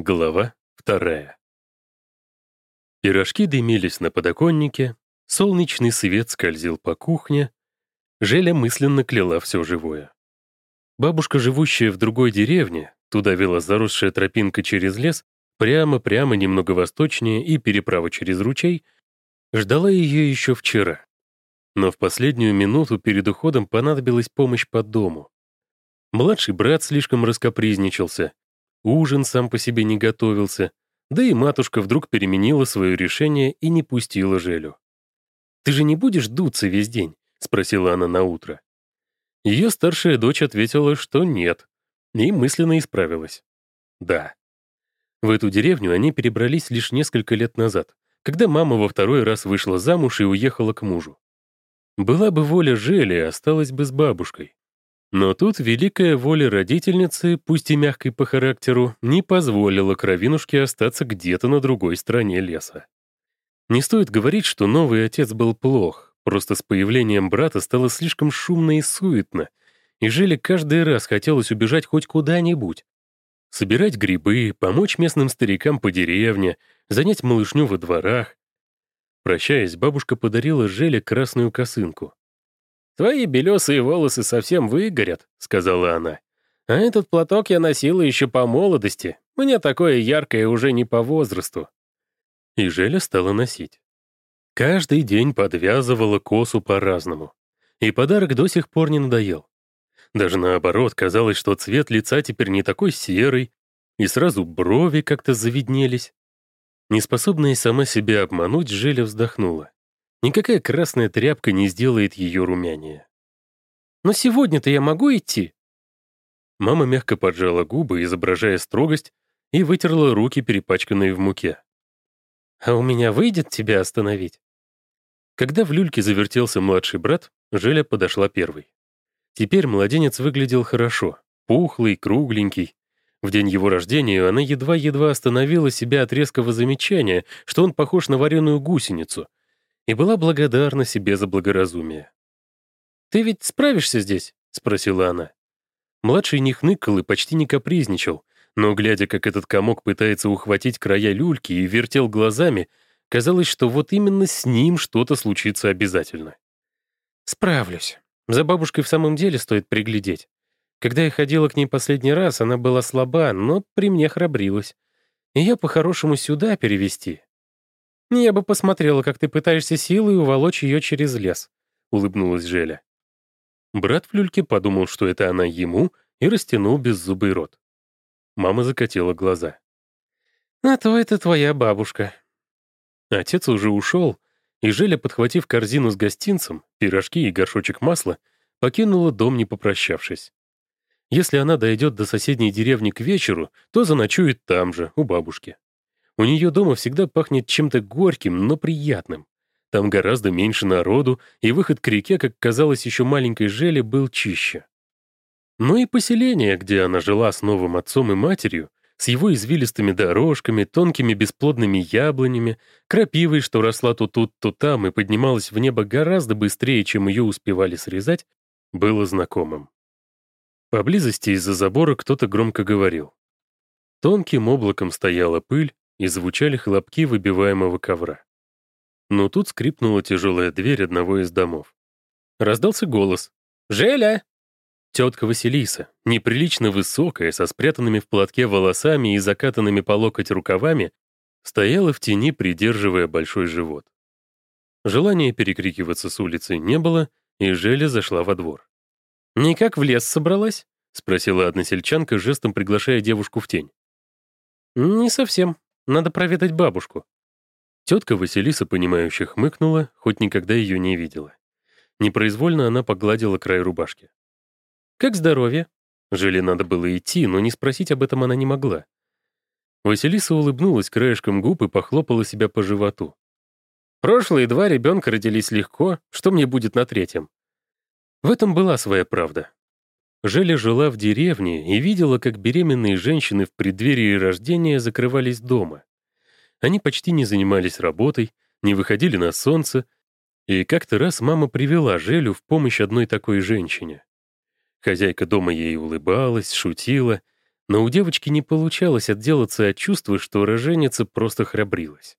Глава вторая. Пирожки дымились на подоконнике, солнечный свет скользил по кухне, Желя мысленно кляла все живое. Бабушка, живущая в другой деревне, туда вела заросшая тропинка через лес, прямо-прямо немного восточнее и переправа через ручей, ждала ее еще вчера. Но в последнюю минуту перед уходом понадобилась помощь по дому. Младший брат слишком раскопризничался, ужин сам по себе не готовился, да и матушка вдруг переменила свое решение и не пустила Желю. «Ты же не будешь дуться весь день?» — спросила она на утро. Ее старшая дочь ответила, что нет, и мысленно исправилась. Да. В эту деревню они перебрались лишь несколько лет назад, когда мама во второй раз вышла замуж и уехала к мужу. Была бы воля Жели, осталась бы с бабушкой. Но тут великая воля родительницы, пусть и мягкой по характеру, не позволила кровинушке остаться где-то на другой стороне леса. Не стоит говорить, что новый отец был плох, просто с появлением брата стало слишком шумно и суетно, и Желе каждый раз хотелось убежать хоть куда-нибудь. Собирать грибы, помочь местным старикам по деревне, занять малышню во дворах. Прощаясь, бабушка подарила Желе красную косынку. «Твои белесые волосы совсем выгорят», — сказала она. «А этот платок я носила еще по молодости. Мне такое яркое уже не по возрасту». И Желя стала носить. Каждый день подвязывала косу по-разному. И подарок до сих пор не надоел. Даже наоборот, казалось, что цвет лица теперь не такой серый, и сразу брови как-то завиднелись. Неспособная сама себя обмануть, Желя вздохнула. Никакая красная тряпка не сделает ее румянее. «Но сегодня-то я могу идти?» Мама мягко поджала губы, изображая строгость, и вытерла руки, перепачканные в муке. «А у меня выйдет тебя остановить?» Когда в люльке завертелся младший брат, Желя подошла первой. Теперь младенец выглядел хорошо, пухлый, кругленький. В день его рождения она едва-едва остановила себя от резкого замечания, что он похож на вареную гусеницу, и была благодарна себе за благоразумие. «Ты ведь справишься здесь?» — спросила она. Младший не хныкал и почти не капризничал, но, глядя, как этот комок пытается ухватить края люльки и вертел глазами, казалось, что вот именно с ним что-то случится обязательно. «Справлюсь. За бабушкой в самом деле стоит приглядеть. Когда я ходила к ней последний раз, она была слаба, но при мне храбрилась. Ее по-хорошему сюда перевести. «Я бы посмотрела, как ты пытаешься силой уволочь ее через лес», — улыбнулась Желя. Брат в люльке подумал, что это она ему, и растянул беззубый рот. Мама закатила глаза. «А то это твоя бабушка». Отец уже ушел, и Желя, подхватив корзину с гостинцем, пирожки и горшочек масла, покинула дом, не попрощавшись. Если она дойдет до соседней деревни к вечеру, то заночует там же, у бабушки. У нее дома всегда пахнет чем-то горьким, но приятным. Там гораздо меньше народу, и выход к реке, как казалось еще маленькой Желе, был чище. Но и поселение, где она жила с новым отцом и матерью, с его извилистыми дорожками, тонкими бесплодными яблонями, крапивой, что росла то тут, то там и поднималась в небо гораздо быстрее, чем ее успевали срезать, было знакомым. Поблизости из-за забора кто-то громко говорил. Тонким облаком стояла пыль, и звучали хлопки выбиваемого ковра. Но тут скрипнула тяжелая дверь одного из домов. Раздался голос. «Желя!» Тетка Василиса, неприлично высокая, со спрятанными в платке волосами и закатанными по локоть рукавами, стояла в тени, придерживая большой живот. Желания перекрикиваться с улицы не было, и Желя зашла во двор. «Никак в лес собралась?» — спросила односельчанка, жестом приглашая девушку в тень. «Не совсем», надо проведать бабушку». Тетка Василиса, понимающе хмыкнула, хоть никогда ее не видела. Непроизвольно она погладила край рубашки. «Как здоровье?» Желе надо было идти, но не спросить об этом она не могла. Василиса улыбнулась краешком губ и похлопала себя по животу. «Прошлые два ребенка родились легко, что мне будет на третьем?» В этом была своя правда. Желя жила в деревне и видела, как беременные женщины в преддверии рождения закрывались дома. Они почти не занимались работой, не выходили на солнце, и как-то раз мама привела Желю в помощь одной такой женщине. Хозяйка дома ей улыбалась, шутила, Но у девочки не получалось отделаться от чувства, что роженица просто храбрилась.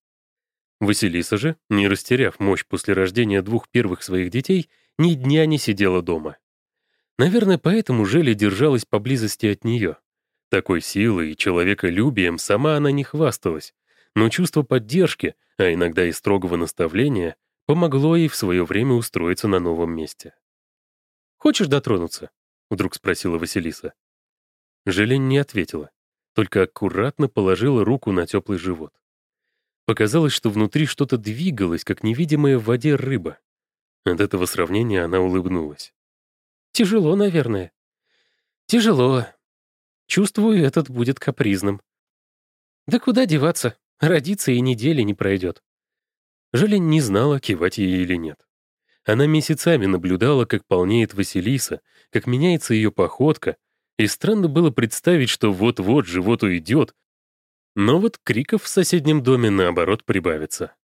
Василиса же, не растеряв мощь после рождения двух первых своих детей, ни дня не сидела дома. Наверное, поэтому Желя держалась поблизости от нее. Такой силой и человеколюбием сама она не хвасталась, но чувство поддержки, а иногда и строгого наставления, помогло ей в свое время устроиться на новом месте. «Хочешь дотронуться?» — вдруг спросила Василиса. Желень не ответила, только аккуратно положила руку на теплый живот. Показалось, что внутри что-то двигалось, как невидимая в воде рыба. От этого сравнения она улыбнулась. «Тяжело, наверное». «Тяжело. Чувствую, этот будет капризным». «Да куда деваться? Родиться и недели не пройдет». Желень не знала, кивать ей или нет. Она месяцами наблюдала, как полнеет Василиса, как меняется ее походка, и странно было представить, что вот-вот живот уйдет, но вот криков в соседнем доме, наоборот, прибавится.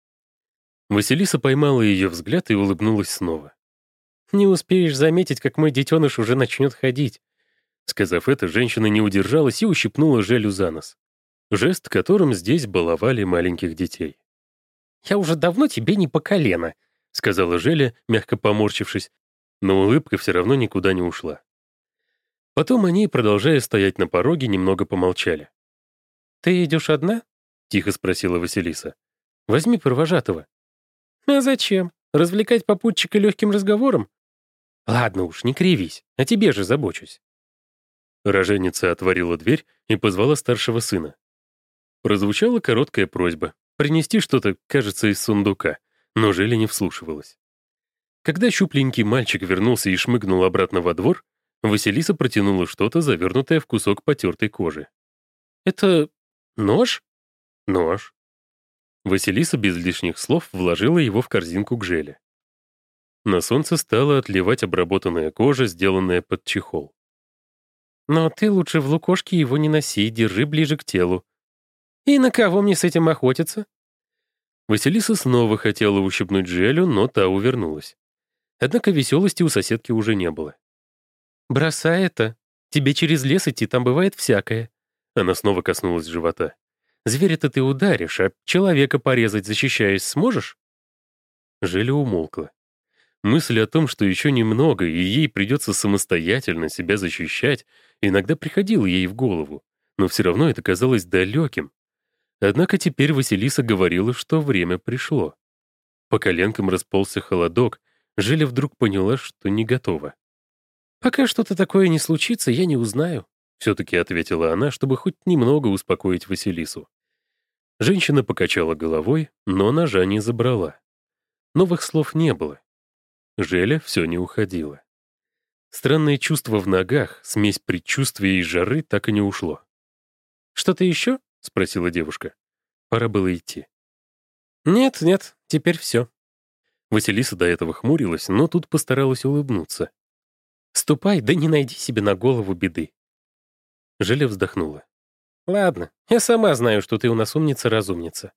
Василиса поймала ее взгляд и улыбнулась снова. «Не успеешь заметить, как мой детеныш уже начнет ходить». Сказав это, женщина не удержалась и ущипнула Желю за нос. Жест, которым здесь баловали маленьких детей. «Я уже давно тебе не по колено», — сказала Желя, мягко поморщившись, но улыбка все равно никуда не ушла. Потом они, продолжая стоять на пороге, немного помолчали. «Ты идешь одна?» — тихо спросила Василиса. «Возьми провожатого». «А зачем? Развлекать попутчика легким разговором?» «Ладно уж, не кривись, о тебе же забочусь». Роженица отворила дверь и позвала старшего сына. Прозвучала короткая просьба — принести что-то, кажется, из сундука, но Желя не вслушивалась. Когда щупленький мальчик вернулся и шмыгнул обратно во двор, Василиса протянула что-то, завернутое в кусок потертой кожи. «Это нож?» «Нож». Василиса без лишних слов вложила его в корзинку к желе. На солнце стала отливать обработанная кожа, сделанная под чехол. «Но ты лучше в лукошке его не носи, держи ближе к телу». «И на кого мне с этим охотиться?» Василиса снова хотела ущипнуть Желю, но та увернулась. Однако веселости у соседки уже не было. «Бросай это. Тебе через лес идти, там бывает всякое». Она снова коснулась живота. «Зверя-то ты ударишь, а человека порезать, защищаясь, сможешь?» Желя умолкла. Мысль о том, что еще немного, и ей придется самостоятельно себя защищать, иногда приходила ей в голову, но все равно это казалось далеким. Однако теперь Василиса говорила, что время пришло. По коленкам расползся холодок, Желя вдруг поняла, что не готова. «Пока что-то такое не случится, я не узнаю», — все-таки ответила она, чтобы хоть немного успокоить Василису. Женщина покачала головой, но ножа не забрала. Новых слов не было. Желя все не уходила. Странное чувство в ногах, смесь предчувствия и жары так и не ушло. «Что-то еще?» — спросила девушка. Пора было идти. «Нет, нет, теперь все». Василиса до этого хмурилась, но тут постаралась улыбнуться. Ступай, да не найди себе на голову беды». Желя вздохнула. «Ладно, я сама знаю, что ты у нас умница-разумница».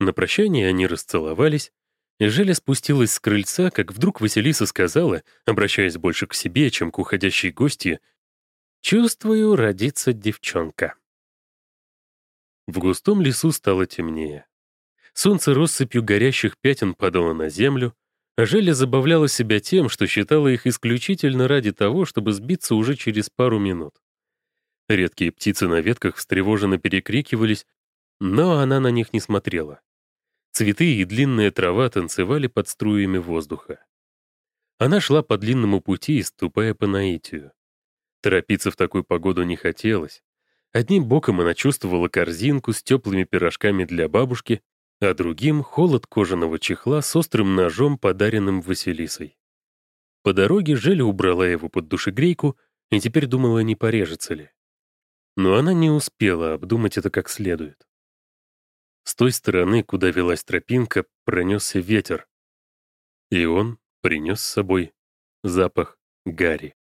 На прощание они расцеловались, и Желя спустилась с крыльца, как вдруг Василиса сказала, обращаясь больше к себе, чем к уходящей гости, «Чувствую, родится девчонка». В густом лесу стало темнее. Солнце россыпью горящих пятен падало на землю, Желя забавляла себя тем, что считала их исключительно ради того, чтобы сбиться уже через пару минут. Редкие птицы на ветках встревоженно перекрикивались, но она на них не смотрела. Цветы и длинная трава танцевали под струями воздуха. Она шла по длинному пути, ступая по наитию. Торопиться в такую погоду не хотелось. Одним боком она чувствовала корзинку с теплыми пирожками для бабушки а другим — холод кожаного чехла с острым ножом, подаренным Василисой. По дороге Желя убрала его под душегрейку и теперь думала, не порежется ли. Но она не успела обдумать это как следует. С той стороны, куда велась тропинка, пронесся ветер, и он принес с собой запах гари.